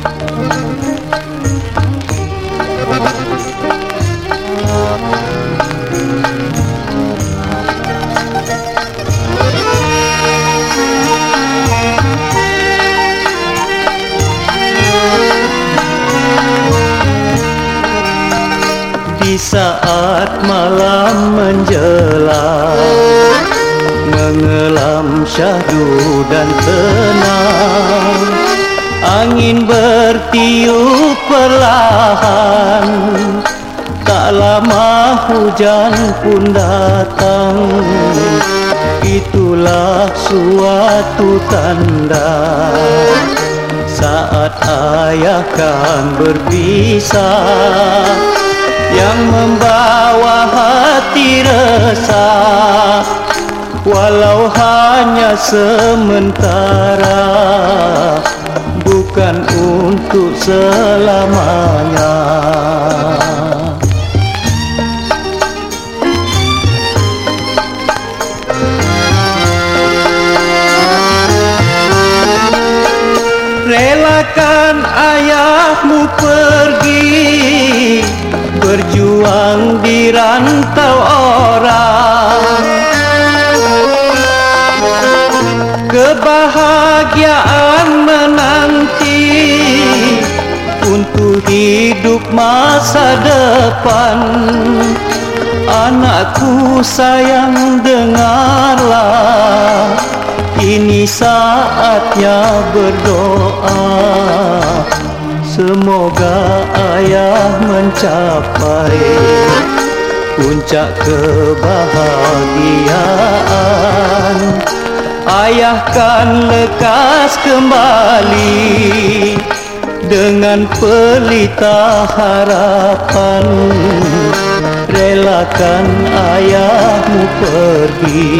Di saat malam menjelang Mengelam syahdu dan tenang Angin bertiup perlahan. Tak lama hujan pun datang. Itulah suatu tanda. Saat ayah kan berpisah yang membawa hati resah. Walau hanya sementara untuk selamanya. Relakan ayahmu pergi berjuang di rantau orang. Kebahagiaan menanti untuk hidup masa depan. Anakku sayang dengarlah. Ini saatnya berdoa. Semoga ayah mencapai puncak kebahagiaan. Ayah kan lekas kembali dengan pelita harapan. Relakan ayahmu pergi